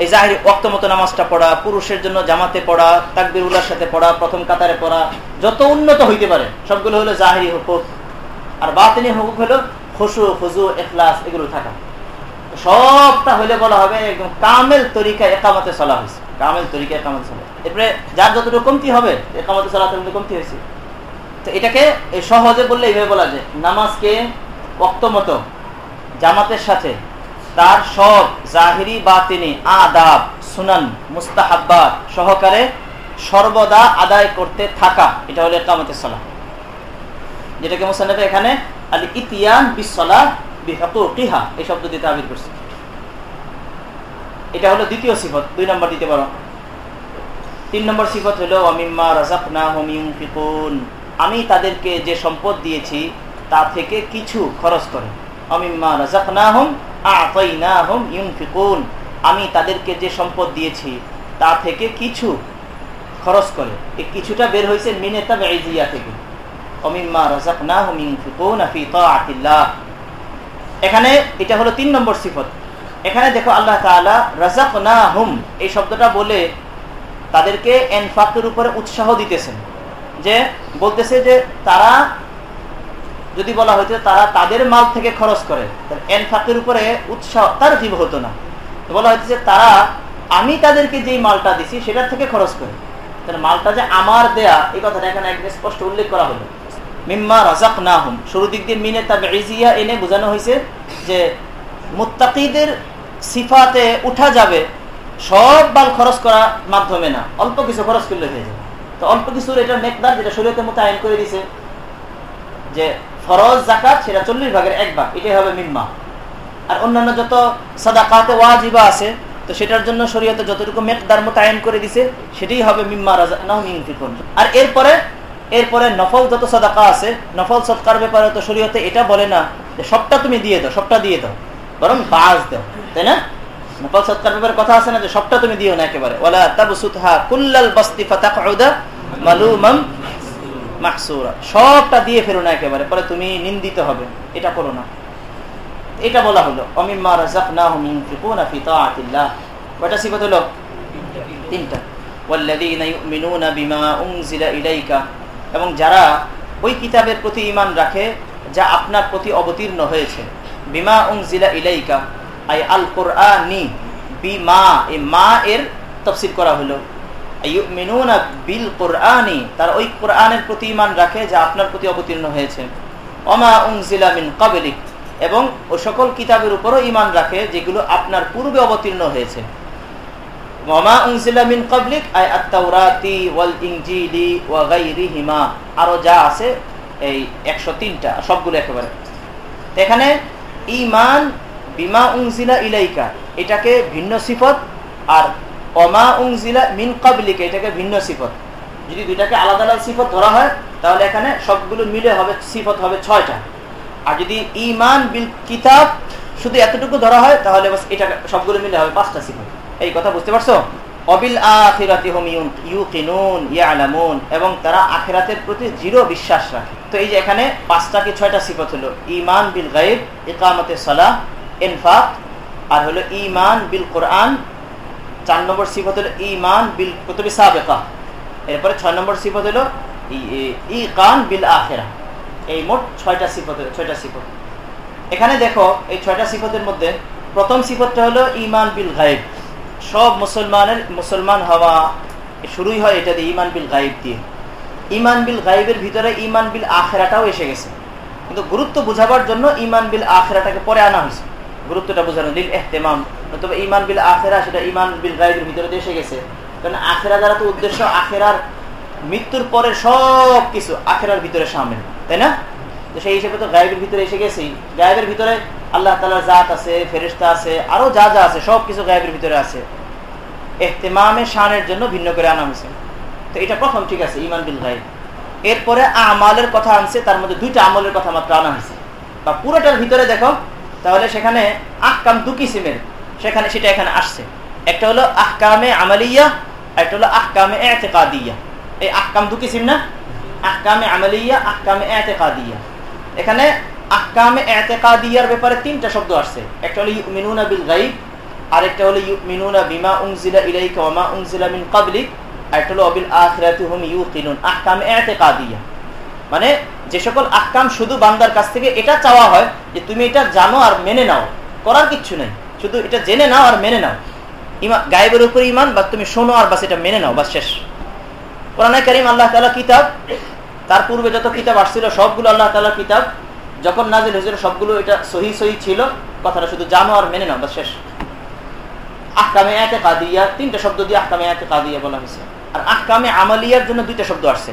এই জাহির অক্ত মতো নামাজটা পড়া, পুরুষের জন্য জামাতে পড়া তাকবির উল্লার সাথে পড়া, প্রথম কাতারে পড়া, যত উন্নত হইতে পারে, সবগুলো হলো জাহিরি হুকুক আর বাতিনি হুকুক হলো খুশু, খুজু এখলাস এগুলো থাকা। সবটা হইলে বলা হবে একদম কামেল তরিকা একামতে চলা হয়েছে। কামেল তরিকা একামতে চলা। এরপরে যার যতটুকু কমতি হবে, একামতে চলা কমতি হয়েছে। তো এটাকে সহজে বললে এইভাবে বলা যায়, নামাজকে মতো জামাতের সাথে তার সব জাহিরি বা তিনি আদাব, সুনান, মুস্তাহাব্বাত সহকারে সর্বদা আদায় করতে থাকা, এটা হলো একামতের সলা যেটাকে মুসান্নফে এখানে আলী ইতিয়ান বিসলা এই শব্দ দিতে আবির করছে। এটা হলো দ্বিতীয় সিফত, দুই নম্বর দিতে পারো। তিন নম্বর সিফত হলো অমিম্মা রাজাকনা হোমিউন আমি তাদেরকে যে সম্পদ দিয়েছি, তা থেকে কিছু খরচ করে। অমিম্মা রাজাকনা হোম আতাইনা হোম ইউনফিকুন আমি তাদেরকে যে সম্পদ দিয়েছি, তা থেকে কিছু খরচ করে। এই কিছুটা বের হয়েছে মিনেতা বেজিয়া থেকে। অমিম্মা রাজাক না হোম ইউনফিকুন আফি তাআতিল্লাহ এখানে এটা হলো তিন নম্বর সিফত। এখানে দেখো আল্লাহ তাআলা রাজাকনা হুম এই শব্দটা বলে তাদেরকে এনফাকের উপরে উৎসাহ দিতেছেন। যে বলতেছে যে তারা, যদি বলা হয়েছে তারা তাদের মাল থেকে খরচ করে এনফাকের উপরে উৎসাহ তার জীব হতো না। বলা হইতেছে তারা, আমি তাদেরকে যেই মালটা দিছি সেটার থেকে খরচ করে। তার মালটা যে আমার দেয়া এই কথাটা এখানে একদম স্পষ্ট উল্লেখ করা হলো। মিম্মা রাজাক না হুম শুরু দিক দিয়ে মিনে তাবে এনে বোঝানো হয়েছে যে সিফাতে উঠা যাবে সব বাল খরচ করার মাধ্যমে না, অল্প কিছু খরচ করলে হয়ে যাবে। তো অল্প মেকদার যেটা শরীয়তের মতো আইন করে দিছে যে ফরজ জাকাত সেটা চল্লিশ ভাগের এক ভাগ, এটাই হবে মিম্মা। আর অন্যান্য যত সাদাকাতে ওয়াজিবা আছে, তো সেটার জন্য শরীয়তে যতটুকু মেকদার মতো আইন করে দিছে, সেটাই হবে মিম্মা রাজা আর এরপরে এরপরে নফল যত সদাকা আছে, নফল সৎকার ব্যাপারে তো শরীয়তে এটা বলে না যে সবটা তুমি দিয়ে দাও, সবটা দিয়ে দাও, বরং বাজ দাও, তাই না? নফল সৎকার ব্যাপারে কথা আছে না যে সবটা তুমি দিও না একেবারে। ওলা তাবসুতহা কুল্লাল বস্তি ফাতাকউদা মালুমাম মাহসুরা। সবটা দিয়ে ফেরো না একেবারে, পরে তুমি নিন্দিত হবে, এটা করো না। এটা বলা হলো, অমিম্মা রাযাকনাহুম ইউনফিকুনা ফি তাআতিল্লাহ। কয়টা সিফাত হলো? তিনটা। ওয়াল্লাযীনা ইউমিনুনা বিমা উনজিলা ইলাইকা এবং যারা ওই কিতাবের প্রতি ইমান রাখে, যা আপনার প্রতি অবতীর্ণ হয়েছে। বিমা উং জিলা ইলাইকা, আই আল কোরআনি বিমা এই মা এর তফসিল করা হলো। ইউমিনুনা বিল কোরআনি, তারা ওই কোরআনের প্রতি ইমান রাখে, যা আপনার প্রতি অবতীর্ণ হয়েছে। অমা উং জিলা মিন কাবলিক এবং ও সকল কিতাবের উপরও ইমান রাখে, যেগুলো আপনার পূর্বে অবতীর্ণ হয়েছে। আরও যা আছে, এই একশো তিনটা, সবগুলো একেবারে। এখানে, ইমান বিমা উংজিলা ইলাইকা এটাকে ভিন্ন সিফত, আর অমা উংজিলা মিন কাবলিকা এটাকে ভিন্ন সিফত। যদি দুইটাকে আলাদা আলাদা সিফত ধরা হয়, তাহলে এখানে সবগুলো মিলে হবে, সিফত হবে ছয়টা। আর যদি ইমান বিল কিতাব শুধু এতটুকু ধরা হয়, তাহলে এটা সবগুলো মিলে হবে পাঁচটা সিফত। এই কথা বুঝতে পারছ? অবিল আখিরাতি হুম ইয়ালামুন, এবং তারা আখিরাতের প্রতি জিরো বিশ্বাস রাখে। তো এই যে এখানে পাঁচটা কি ছয়টা সিফত হলো? ইমান বিল গাইব ইকামতে সালাহ, ইনফাক, আর হলো ইমান বিল কোরআন। চার নম্বর সিফত হলো ইমান বিল কুতুবি সাবেকা। এরপরে ছয় নম্বর সিফত হলো ই কান বিল আখেরা। এই মোট ছয়টা সিফত ছয়টা সিফত। এখানে দেখো, এই ছয়টা সিফতের মধ্যে প্রথম সিফতটা হলো ইমান বিল গাইব সব মুসলমানের মুসলমান হওয়া শুরুই হয় এটা দিয়ে ইমান বিল গাইব দিয়ে। ইমান বিল গাইবের ভিতরে ইমান বিল আখেরাটাও এসে গেছে। কিন্তু গুরুত্ব বোঝাবার জন্য ইমান বিল আখেরাটাকে পরে আনা হয়েছে। গুরুত্বটা বোঝানো, লিল এহতেমাম তবে ইমান বিল আখেরা সেটা ইমান বিল গাইবের ভিতরে এসে গেছে। কারণ আখেরা দ্বারা তো উদ্দেশ্য আখেরার মৃত্যুর পরে সব কিছু আখেরার ভিতরে সামিল, তাই না? তো সেই হিসেবে তো গায়েবের ভিতরে এসে গেছেই। গায়েবের ভিতরে আল্লাহ তালার জাত আছে ফেরিস্তা আছে, আরও যা যা আছে সব কিছু গায়েবের ভিতরে আছে। এহতেমামে শানের জন্য ভিন্ন করে আনা হয়েছে। তো এটা প্রথম ঠিক আছে ইমান বিল গাইব এরপরে আমালের কথা আনছে, তার মধ্যে দুইটা আমলের কথা মাত্র আনা হয়েছে। বা পুরোটার ভিতরে দেখো, তাহলে সেখানে আহকাম দু কিসিমের, সেখানে সেটা এখানে আসছে। একটা হলো আহকামে আমালিয়া, একটা হলো আহকামে এতেকাদিয়া। এই আহকাম দু কিসিম না? আহকামে আমালিয়া, আহকামে এতেকাদিয়া। এখানে আহকামে এতেকাদিয়ার ব্যাপারে তিনটা শব্দ আসছে। একটা হলো মিনুনা বিল গাইব আরেকটা হলো মিনুনা বিমা উংজিলা ইলাইকা ওয়া মা উংজিলা মিন ক্বাবলিক, আরেকটা হলো অবিল আখিরাতি হুম ইউকিনুন, আহকামে এতেকাদিয়া। মানে যে সকল আহকাম শুধু বান্দার কাছ থেকে এটা চাওয়া হয় যে তুমি এটা জানো আর মেনে নাও, করার কিচ্ছু নেই। শুধু এটা জেনে নাও আর মেনে নাও। ইমা গায়েবের উপর ইমান বা তুমি শোনো আর বাস এটা মেনে নাও বা শেষ। কোরআনে করিম আল্লাহ তালা কিতাব, তার পূর্বে যত কিতাব আসছিল, সবগুলো আল্লাহ তালা কিতাব যখন নাজিল হয়েছিল, সবগুলো এটা সহি সহি ছিল, কথাটা শুধু জানো আর মেনে নাও, বাস শেষ। আহকামে এতে কাদিয়া তিনটা শব্দ দিয়ে আহকামে এতে কাদিয়া বলা হয়েছে। আর আহকামে আমালিয়ার জন্য দুইটা শব্দ আসছে।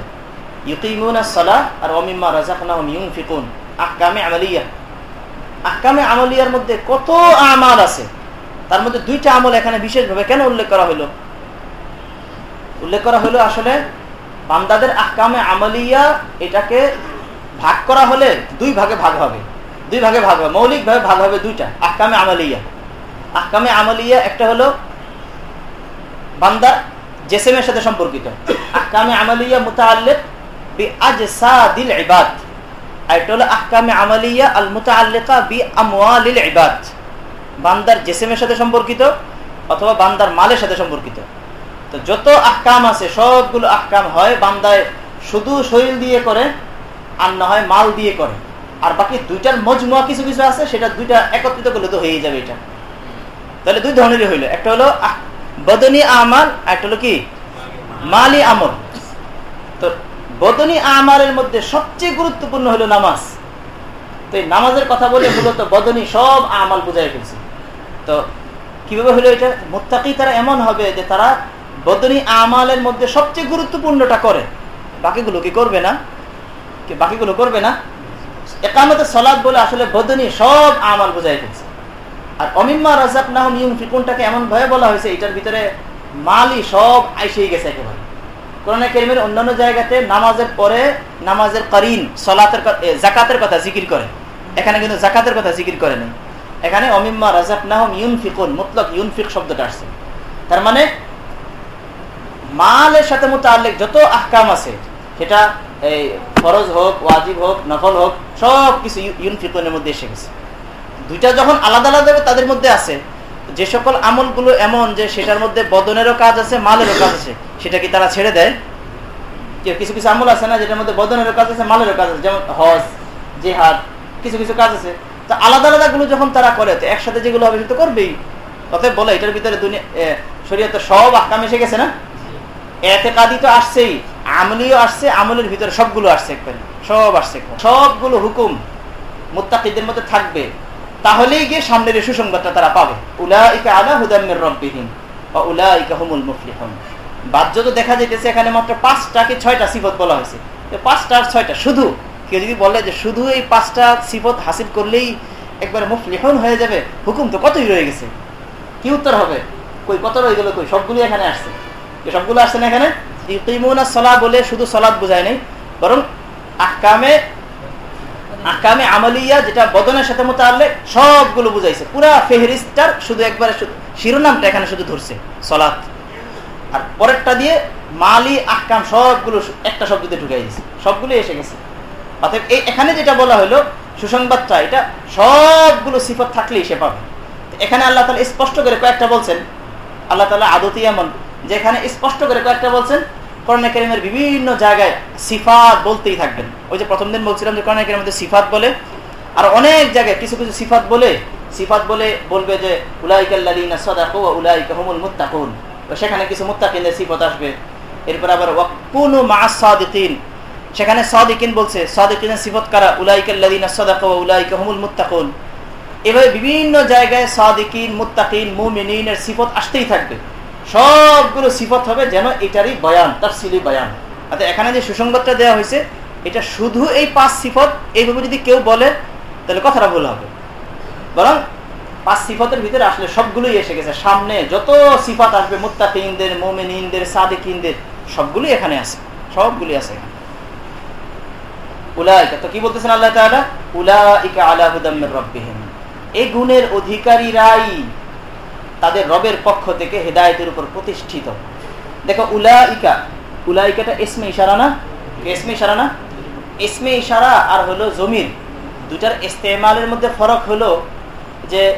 মধ্যে কত আমাল আছে? তার মধ্যে দুইটা আমল এখানে কেন উল্লেখ করা উল্লেখ করা আসলে আমলিয়া এটাকে ভাগ করা হলে দুই ভাগে ভাগ হবে। দুই ভাগে ভাগ হবে। মৌলিক ভাবে ভাগ হবে দুইটা। আহকামে আমলিয়া। আহকামে আমলিয়া একটা হলো বান্দা জেসেমের সাথে সম্পর্কিত। আহকামে আমলিয়া আমলিয়া আল বান্দার জেসেমের সাথে সম্পর্কিত অথবা বান্দার মালের সাথে সম্পর্কিত। তো যত আহকাম আছে, সবগুলো আহকাম হয় বান্দায় শুধু শরীর দিয়ে করে আর না হয় মাল দিয়ে করে। আর বাকি দুইটার মজমুয়া কিছু কিছু আছে, সেটা দুইটা একত্রিত করলে তো হয়ে যাবে এটা। তাহলে দুই ধরনেরই হইল। একটা হলো বদনী আমাল একটা হলো কি? মালি আমল। তো বদনী আমালের মধ্যে সবচেয়ে গুরুত্বপূর্ণ হলো নামাজ। তো এই নামাজের কথা বলে মূলত বদনি সব আমাল বুঝাই ফেলছে। তো কীভাবে হলো এটা? মোত্তাকি তারা এমন হবে যে তারা বদনি আমালের মধ্যে সবচেয়ে গুরুত্বপূর্ণটা করে। বাকিগুলো কি করবে না? বাকিগুলো করবে না। একামতে সলাদ বলে আসলে বদনী সব আমাল বুঝাই ফেলছে। আর অমিম্মা রাজাক নাহম ইউম ফিকুনটাকে এমন ভয়ে বলা হয়েছে, এটার ভিতরে মালই সব আইসেই গেছে একেবারে। কোরআনে কেরিমের অন্যান্য জায়গাতে নামাজের পরে নামাজের করিন সলাতের জাকাতের কথা জিকির করে। এখানে কিন্তু জাকাতের কথা জিকির করে নেই। এখানে অমিম্মা রাজাক নাহম ইউন ফিকুন মতলব ইউনফিক শব্দটা আসছে। তার মানে মালের সাথে মোতালেক যত আহকাম আছে, সেটা এই ফরজ হোক, ওয়াজিব হোক, নফল হোক সব কিছু ইউন ইউনফিকুনের মধ্যে এসে গেছে। দুইটা যখন আলাদা আলাদা তাদের মধ্যে আছে। যে সকল আমলগুলো এমন যে সেটার মধ্যে বদনেরও কাজ আছে, মালেরও কাজ আছে, সেটা কি তারা ছেড়ে দেয়? কিছু কিছু আমল আছে না, যেটার মধ্যে বদনেরও কাজ আছে, মালেরও কাজ আছে, যেমন হজ, জেহাদ, কিছু কিছু কাজ আছে। তো আলাদা আলাদা গুলো যখন তারা করে, তো একসাথে যেগুলো হবে, সে তো করবেই। অতএব বলে, এটার ভিতরে দুনিয়া শরীয়তে সব আকাম এসে গেছে না? এতে কাদি তো আসছেই। আমলিও আসছে, আমলের ভিতরে সবগুলো আসছে একবারে সব আসছে। সবগুলো হুকুম মুত্তাকিদের মধ্যে থাকবে। তাহলেই গিয়ে সামনের এই সুসংবাদটা তারা পাবে। উলাইকা আলা হুদাম্মির রব্বিহিম ওয়া উলাইকা হুমুল মুফলিহুন। বাহ্য তো দেখা যাইতেছে এখানে মাত্র পাঁচটা কি ছয়টা সিফত বলা হয়েছে। পাঁচটা আর ছয়টা শুধু। কেউ যদি বলে যে শুধু এই পাঁচটা সিফত হাসিল করলেই একবার মুফলিহুন হয়ে যাবে, হুকুম তো কতই রয়ে গেছে? কি উত্তর হবে? কই, কত রয়ে গেল কই? সবগুলো এখানে আসছে। সবগুলো আসছে না এখানে? ইকিমুনা সলা বলে শুধু সলাদ বোঝায় নাই, বরং আহকামে আহকামে আমলিয়া যেটা বদনের সাথে মোতালে সবগুলো বুঝাইছে। পুরা ফেহরিস্টার শুধু একবারে শিরোনামটা এখানে শুধু ধরছে সলাৎ আর পরেরটা দিয়ে মালি, আহকাম সবগুলো একটা শব্দ দিয়ে ঢুকাই দিয়েছে সবগুলো এসে গেছে। অতএব এই এখানে যেটা বলা হলো, সুসংবাদটা, এটা সবগুলো সিফত থাকলেই সে পাবে। এখানে আল্লাহ তালা স্পষ্ট করে কয়েকটা বলছেন। আল্লাহ তালা আদতি এমন যেখানে স্পষ্ট করে কয়েকটা বলছেন করোনা কেরিমের বিভিন্ন জায়গায় সিফাত বলতেই থাকবেন। ওই যে প্রথম দিন বলছিলাম যে করোনা কেরিমের সিফাত বলে, আর অনেক জায়গায় কিছু কিছু সিফাত বলে সিফাত বলে বলবে যে উলাইকাল্লাদিনা সদাকু উলাইকা হুমুল মুত্তাকুন। সেখানে কিছু মুত্তাকিনের সিফত আসবে। এরপর আবার ওয়াকুনু মা সাদিকিন। সেখানে সাদিকিন বলছে, সাদিকিনের সিফত কারা? উলাইকাল্লাদিনা সদাকু উলাইকা হুমুল মুত্তাকুন। এভাবে বিভিন্ন জায়গায় সাদিকিন, মুত্তাকিন, মুমিনিনের সিফত আসতেই থাকবে। সবগুলো সিফত হবে যেন এটারই বয়ান তাফসিলি বয়ান। অর্থাৎ এখানে যে সুসংবাদটা দেওয়া হয়েছে, এটা শুধু এই পাঁচ সিফত, এইভাবে যদি কেউ বলে, তাহলে কথাটা ভুল হবে। বরং পাঁচ সিফতের ভিতরে আসলে সবগুলোই এসে গেছে। সামনে যত সিফাত আসবে, মুত্তাকিনদের, মোমিনিনদের, সাদিকিনদের, সবগুলোই এখানে আছে। সবগুলি আছে এখানে। তো কি বলতেছেন আল্লাহ তাআলা? উলাইকা আলা হুদাম্মির রাব্বিহিম। এই গুণের অধিকারীরাই তাদের রবের পক্ষ থেকে হেদায়েতের উপর প্রতিষ্ঠিত। দেখো উলাইকা উলাইকাটা ইসমে ইশারা না? ইসমে ইশারা না? ইসমে ইশারা আর হলো জমির। দুটার ইস্তেমালের মধ্যে ফরক হলো যে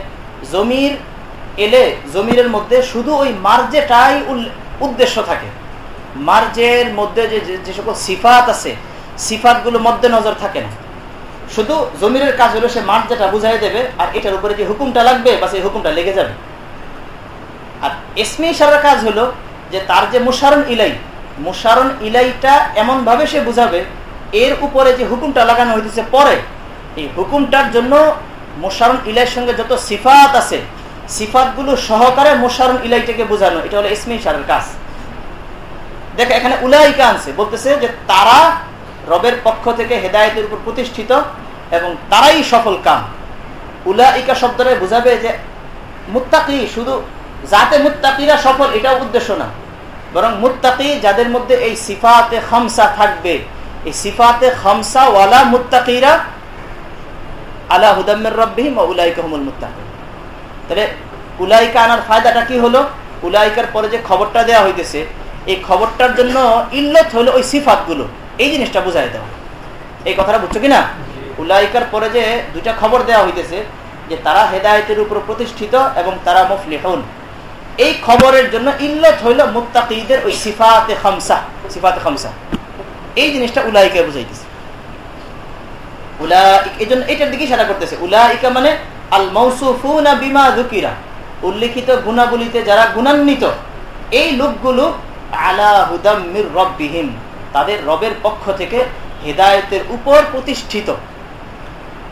জমির এলে জমিরের মধ্যে শুধু ওই মার্জেটাই উদ্দেশ্য থাকে। মার্জের মধ্যে যে যে- যে সকল সিফাত আছে সিফাতগুলো মধ্যে নজর থাকে না। শুধু জমিরের কাজ হলো সে মার্জেটা বুঝাই দেবে আর এটার উপরে যে হুকুমটা লাগবে বা সেই হুকুমটা লেগে যাবে। আর এসমে ইশারার কাজ হলো যে তার যে মুশারণ ইলাই মুশারণ ইলাইটা এমন ভাবে সে বুঝাবে, এর উপরে যে হুকুমটা লাগানো হইতেছে পরে, এই হুকুমটার জন্য মুশারণ ইলাইয়ের সঙ্গে যত সিফাত আছে, সিফাতগুলো সহকারে মুশারণ ইলাইটাকে বোঝানো, এটা হলো ইসমে ইশারার কাজ। দেখো, এখানে উলাইকা আনছে, বলতেছে যে তারা রবের পক্ষ থেকে হেদায়েতের উপর প্রতিষ্ঠিত এবং তারাই সফল কাম। উলাইকা শব্দটা বোঝাবে যে মুত্তাকি, শুধু যাতে মুত্তাকিরা সফল, এটাও উদ্দেশ্য না। বরং মুত্তাকি যাদের মধ্যে এই সিফাতে খামসা থাকবে, এই সিফাতে খামসা ওয়ালা মুত্তাকিরা আলা হুদাম্মের উলাইকা হুমুল মুত্তাকি তাহলে উলাইকা আনার ফায়দাটা কি হলো? উলাইকার পরে যে খবরটা দেওয়া হইতেছে, এই খবরটার জন্য ইল্লত হলো ওই সিফাতগুলো। এই জিনিসটা বুঝাই দেওয়া এই কথাটা বুঝছ কিনা? উলাইকার পরে যে দুইটা খবর দেওয়া হইতেছে, যে তারা হেদায়তের উপর প্রতিষ্ঠিত এবং তারা মুফলিহুন। এই খবরের জন্য ইল্লত হইল মুত্তাকিদের ওই সিফাতে খামসা সিফাতে খামসা। এই জিনিসটা উলাইকা বুঝাইতেছে। উলা এই জন্য এটার দিকে সারা করতেছে। উলাইকা মানে আল বিমা দুকিরা গুণাবলিতে যারা গুণান্বিত, এই লোকগুলো আলা তাদের রবের পক্ষ থেকে হেদায়তের উপর প্রতিষ্ঠিত।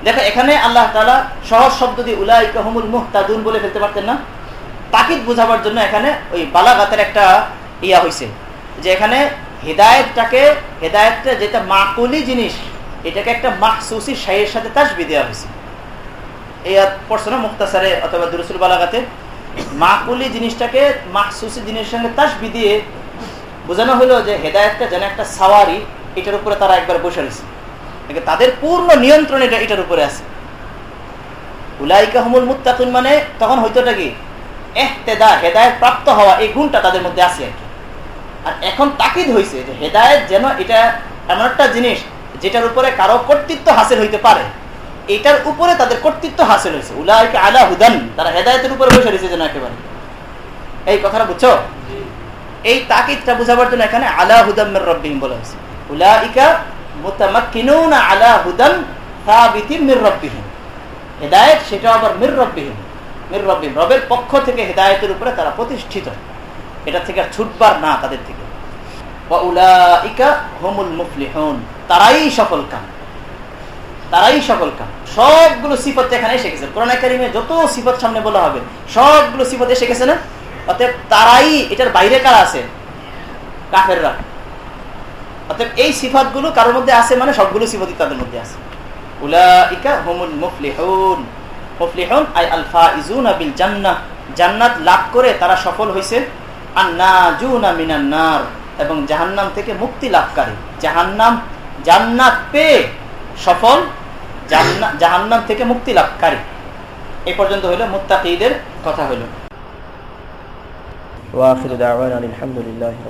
দেখো, এখানে আল্লাহ সহজ শব্দ দিয়ে উলাইকা হুমুল মুহতাদুন বলে ফেলতে পারতেন না? তাকিদ বোঝাবার জন্য এখানে ওই বালাগাতের একটা ইয়া হয়েছে যে এখানে হেদায়তটাকে, হেদায়তটা যেটা মাকুলি জিনিস, এটাকে একটা মাহসুসি শাহের সাথে তাসবি দেওয়া হয়েছে এই পড়ছো না মুক্তাসারে অথবা দুরসুল বালাগাতে। মাকুলি জিনিসটাকে মাহসুসি জিনিসের সঙ্গে তাসবি দিয়ে বোঝানো হলো যে হেদায়তটা যেন একটা সাওয়ারি, এটার উপরে তারা একবার বসে রয়েছে। তাদের পূর্ণ নিয়ন্ত্রণ এটা, এটার উপরে আছে। উলাইকা হুমুল মুত্তাকুন মানে তখন হইতোটা কি? এহতেদা হেদায়ত প্রাপ্ত হওয়া, এই গুণটা তাদের মধ্যে আছে আর কি। আর এখন তাকিদ হয়েছে যে হেদায়ত যেন এটা এমন একটা জিনিস যেটার উপরে কারও কর্তৃত্ব হাসিল হইতে পারে। এটার উপরে তাদের কর্তৃত্ব হাসিল হয়েছে উলাইকা আলা হুদান, তারা হেদায়তের উপরে বসে রয়েছে যেন একেবারে। এই কথাটা বুঝছ? এই তাকিদটা বুঝাবার জন্য এখানে আলা হুদামের রব্বিম বলা হয়েছে। উলাইকা মুতামাক্কিনুনা আলা হুদান সাবিতিন মির রব্বিহিম। হেদায়েত সেটা আবার মির রব্বিহিম। রবের পক্ষ থেকে হেদায়েতের উপরে তারা প্রতিষ্ঠিত। এটা থেকে আর ছুটবার না তাদের থেকে। তারাই সফল কাম। তারাই সকল কাম। সবগুলো সিফত এখানে এসে গেছে। কোরআন কারিমে যত সিফত সামনে বলা হবে, সবগুলো সিফত এসে গেছে না? অতএব তারাই, এটার বাইরে কারা আছে? কাফেররা। অতএব এই সিফাতগুলো কারোর মধ্যে আছে মানে সবগুলো সিফতই তাদের মধ্যে আছে। উলাইকা হুমুল মুফলিহুন। মুফলিহুন, আই আল ফাইজুনা বিল জান্নাহ জান্নাত লাভ করে তারা সফল হইছে। আন্নাজুনা মিনান নার এবং জাহান্নাম থেকে মুক্তি লাভকারী। জাহান্নাম, জান্নাত পেয়ে সফল জাহান্নাম থেকে মুক্তি লাভকারী। এ পর্যন্ত হইল, মুত্তাকিদের কথা হইল। ওয়াখির দাওয়ানা আলহামদুলিল্লাহি